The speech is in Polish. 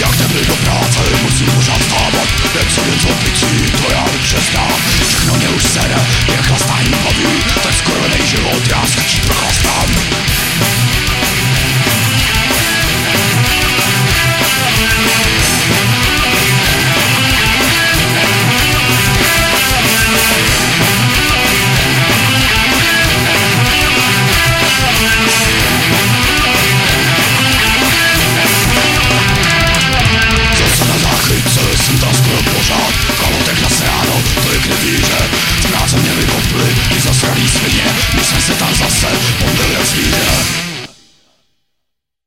Jak temy do pracy, musi duża